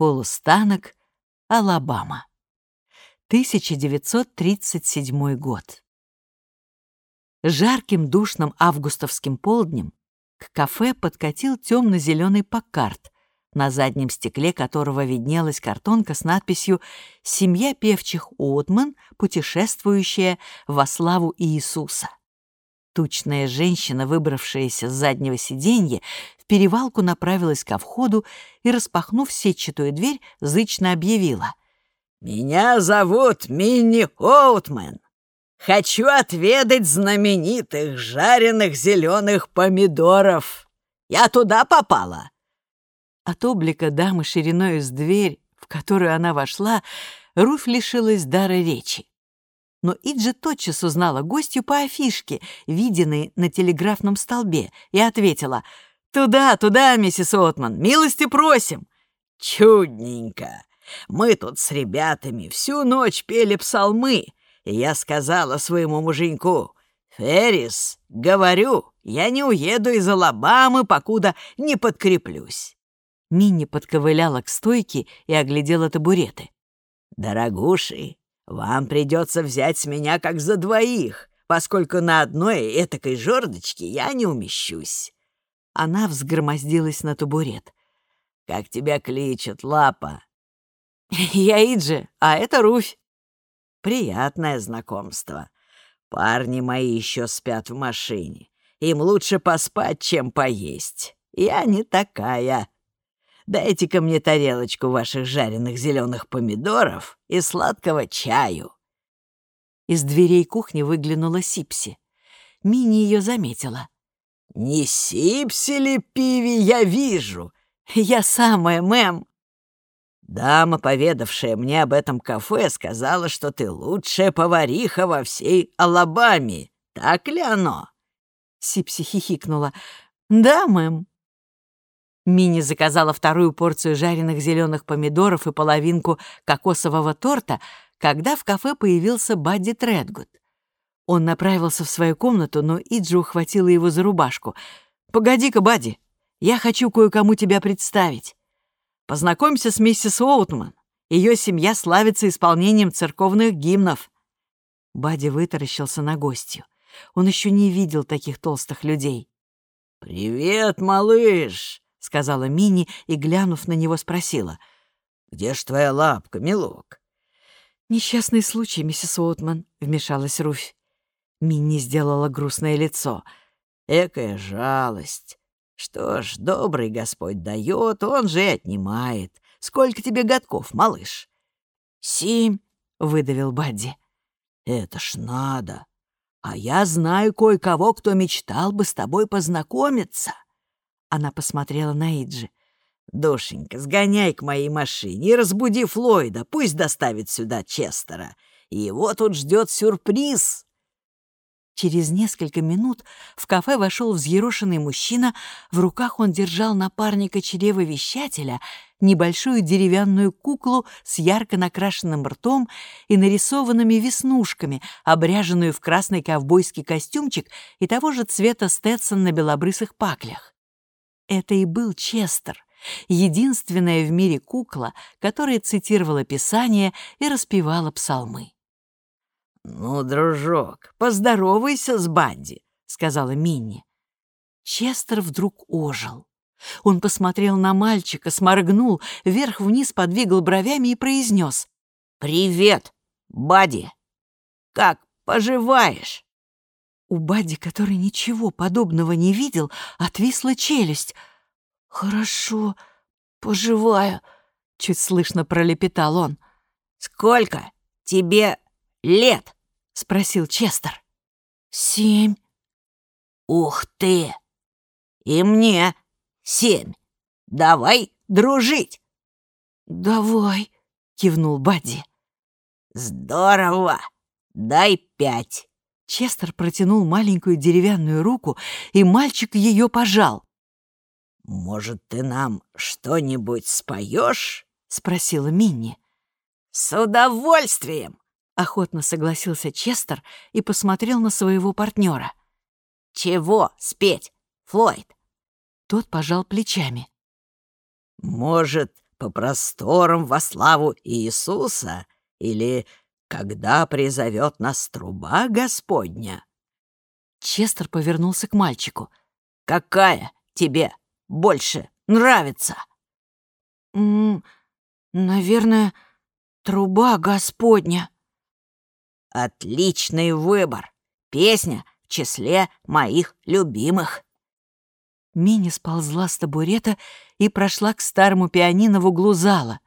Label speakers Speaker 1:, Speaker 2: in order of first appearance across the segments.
Speaker 1: Полустанок, Алабама. 1937 год. Жарким душным августовским полднем к кафе подкатил темно-зеленый покарт, на заднем стекле которого виднелась картонка с надписью «Семья певчих Уотман, путешествующая во славу Иисуса». Тучная женщина, выбравшаяся с заднего сиденья, в перевалку направилась ко входу и, распахнув сетчатую дверь, зычно объявила.
Speaker 2: «Меня зовут Минни Оутмен. Хочу отведать знаменитых жареных зеленых помидоров. Я туда попала?»
Speaker 1: От облика дамы шириной с дверь, в которую она вошла, Руфь лишилась дара речи. Но Иджи тотчас узнала гостью по афишке, виденной на телеграфном столбе, и ответила «Туда, туда, миссис Отман, милости просим!»
Speaker 2: «Чудненько! Мы тут с ребятами всю ночь пели псалмы, и я сказала своему муженьку, «Феррис, говорю, я не уеду из Алабамы, покуда не подкреплюсь».
Speaker 1: Минни подковыляла к стойке и оглядела табуреты.
Speaker 2: «Дорогуши, вам придется взять с меня как за двоих, поскольку на одной этакой жердочке я не умещусь».
Speaker 1: Она взгромоздилась на табурет.
Speaker 2: «Как тебя кличут, Лапа?»
Speaker 1: «Я Иджи, а это Руфь».
Speaker 2: «Приятное знакомство. Парни мои еще спят в машине. Им лучше поспать, чем поесть. Я не такая». Дайте-ка мне тарелочку ваших жареных зеленых помидоров и сладкого чаю».
Speaker 1: Из дверей кухни выглянула Сипси. Мини ее заметила.
Speaker 2: «Не Сипси ли пиви я вижу?»
Speaker 1: «Я самая, мэм».
Speaker 2: «Дама, поведавшая мне об этом кафе, сказала, что ты лучшая повариха во всей Алабаме. Так ли оно?»
Speaker 1: Сипси хихикнула. «Да, мэм». Мини заказала вторую порцию жареных зеленых помидоров и половинку кокосового торта, когда в кафе появился Бадди Тредгуд. Он направился в свою комнату, но Иджи ухватила его за рубашку. «Погоди-ка, Бадди, я хочу кое-кому тебя представить. Познакомься с миссис Оутман. Ее семья славится исполнением церковных гимнов». Бадди вытаращился на гостью. Он еще не видел таких толстых людей.
Speaker 2: «Привет, малыш!»
Speaker 1: — сказала Мини и, глянув на него, спросила.
Speaker 2: «Где ж твоя лапка, милок?»
Speaker 1: «Несчастный случай, миссис Уотман», — вмешалась Руфь. Минни сделала грустное лицо.
Speaker 2: «Экая жалость. Что ж, добрый Господь дает, он же и отнимает. Сколько тебе годков, малыш?»
Speaker 1: «Семь», — выдавил Бадди.
Speaker 2: «Это ж надо. А я знаю кое-кого, кто мечтал бы с тобой познакомиться».
Speaker 1: Она посмотрела на Иджи.
Speaker 2: «Душенька, сгоняй к моей машине и разбуди Флойда, пусть доставит сюда Честера. Его тут ждет сюрприз!»
Speaker 1: Через несколько минут в кафе вошел взъерошенный мужчина, в руках он держал напарника чревовещателя, небольшую деревянную куклу с ярко накрашенным ртом и нарисованными веснушками, обряженную в красный ковбойский костюмчик и того же цвета Стэтсон на белобрысых паклях. Это и был Честер, единственная в мире кукла, которая цитировала Писание и распевала псалмы.
Speaker 2: «Ну, дружок, поздоровайся с Банди», — сказала Минни.
Speaker 1: Честер вдруг ожил. Он посмотрел на мальчика, сморгнул, вверх-вниз подвигал бровями и произнес.
Speaker 2: «Привет, Бадди! Как поживаешь?»
Speaker 1: У Бадди, который ничего подобного не видел, отвисла челюсть. «Хорошо, поживаю», — чуть слышно пролепетал он.
Speaker 2: «Сколько тебе лет?»
Speaker 1: — спросил Честер.
Speaker 2: «Семь». «Ух ты! И мне семь. Давай дружить!»
Speaker 1: «Давай!» — кивнул Бадди.
Speaker 2: «Здорово! Дай пять!»
Speaker 1: Честер протянул маленькую деревянную руку, и мальчик ее пожал.
Speaker 2: «Может, ты нам что-нибудь споешь?»
Speaker 1: — спросила Минни.
Speaker 2: «С удовольствием!»
Speaker 1: — охотно согласился Честер и посмотрел на своего партнера.
Speaker 2: «Чего спеть, Флойд?»
Speaker 1: Тот пожал плечами.
Speaker 2: «Может, по просторам во славу Иисуса или когда призовет нас труба Господня?»
Speaker 1: Честер повернулся к мальчику.
Speaker 2: «Какая тебе больше нравится?»
Speaker 1: «М -м, «Наверное, труба Господня».
Speaker 2: «Отличный выбор. Песня в числе моих любимых».
Speaker 1: Мини сползла с табурета и прошла к старому пианино в углу зала.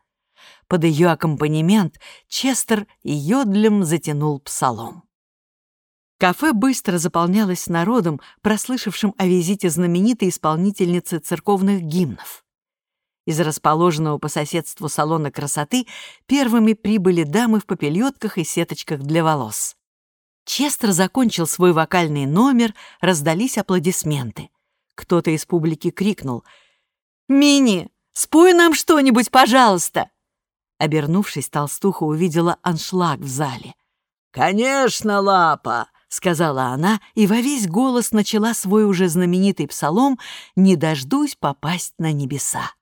Speaker 1: Под ее аккомпанемент Честер йодлем затянул псалом. Кафе быстро заполнялось народом, прослышавшим о визите знаменитой исполнительницы церковных гимнов. Из расположенного по соседству салона красоты первыми прибыли дамы в попельотках и сеточках для волос. Честер закончил свой вокальный номер, раздались аплодисменты. Кто-то из публики крикнул «Мини, спой нам что-нибудь, пожалуйста!» Обернувшись, толстуха увидела аншлаг в зале.
Speaker 2: «Конечно, Лапа!» — сказала она, и во весь голос начала свой уже знаменитый псалом «Не дождусь попасть на небеса».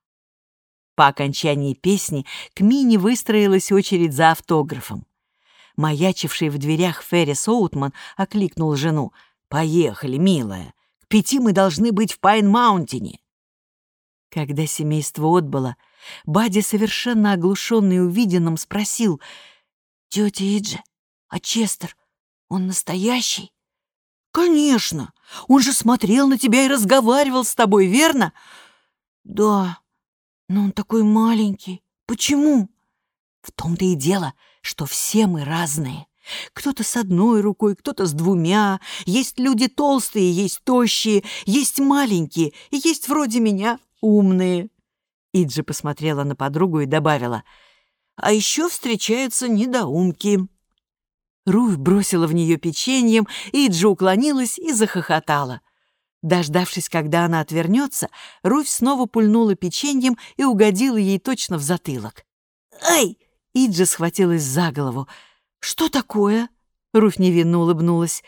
Speaker 1: По окончании песни к Мине выстроилась очередь за автографом. Маячивший в дверях Феррис Оутман окликнул жену. «Поехали, милая. К пяти мы должны быть в Пайн-Маунтине». Когда семейство отбыло, Бадди, совершенно оглушенный увиденным, спросил, «Тетя Иджи, а Честер, он настоящий?» «Конечно! Он же смотрел на тебя и разговаривал с тобой, верно?» «Да, но он такой маленький. Почему?» «В том-то и дело, что все мы разные. Кто-то с одной рукой, кто-то с двумя. Есть люди толстые, есть тощие, есть маленькие, и есть вроде меня умные. Иджи посмотрела на подругу и добавила. «А еще встречаются недоумки». Руфь бросила в нее печеньем, Иджи уклонилась и захохотала. Дождавшись, когда она отвернется, Руфь снова пульнула печеньем и угодила ей точно в затылок. «Ай!» — Иджи схватилась за голову. «Что такое?» — Руфь невинно улыбнулась.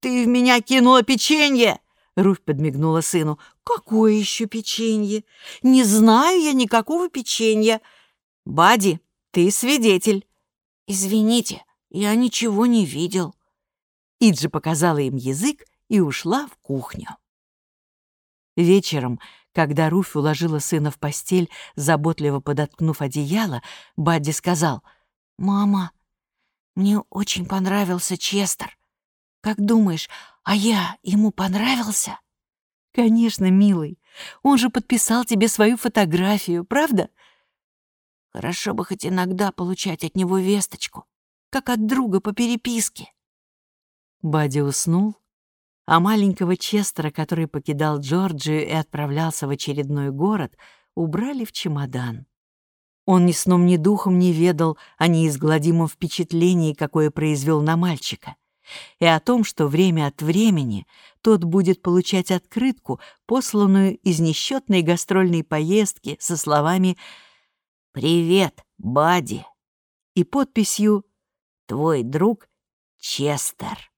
Speaker 1: «Ты в меня кинула печенье!» Руфь подмигнула сыну. «Какое еще печенье? Не знаю я никакого печенья. Бади, ты свидетель». «Извините, я ничего не видел». Иджи показала им язык и ушла в кухню. Вечером, когда Руфь уложила сына в постель, заботливо подоткнув одеяло, Бадди сказал, «Мама, мне очень понравился Честер. Как думаешь, а я ему понравился? Конечно, милый. Он же подписал тебе свою фотографию, правда? Хорошо бы хоть иногда получать от него весточку, как от друга по переписке. Бадди уснул, а маленького Честера, который покидал Джорджию и отправлялся в очередной город, убрали в чемодан. Он ни сном, ни духом не ведал о неизгладимом впечатлении, какое произвел на мальчика и о том, что время от времени тот будет получать открытку, посланную из несчетной гастрольной поездки со словами «Привет, Бади» и подписью «Твой друг Честер».